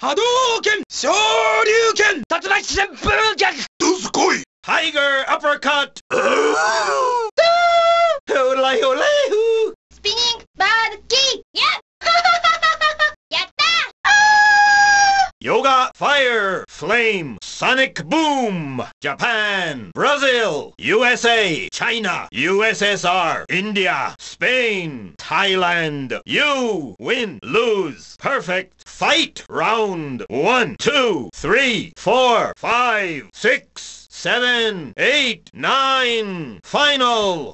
波動拳昇竜拳竜巻旋風逆どすこい Tiger uppercut! Olay olay hoo! Spinning bird kick! Yeah! やったー Yoga fire flame sonic boom Japan Brazil USA China USSR India Spain! Thailand! You win! Lose! Perfect! Fight! Round! One, two, three, four, five, six, seven, eight, nine! Final!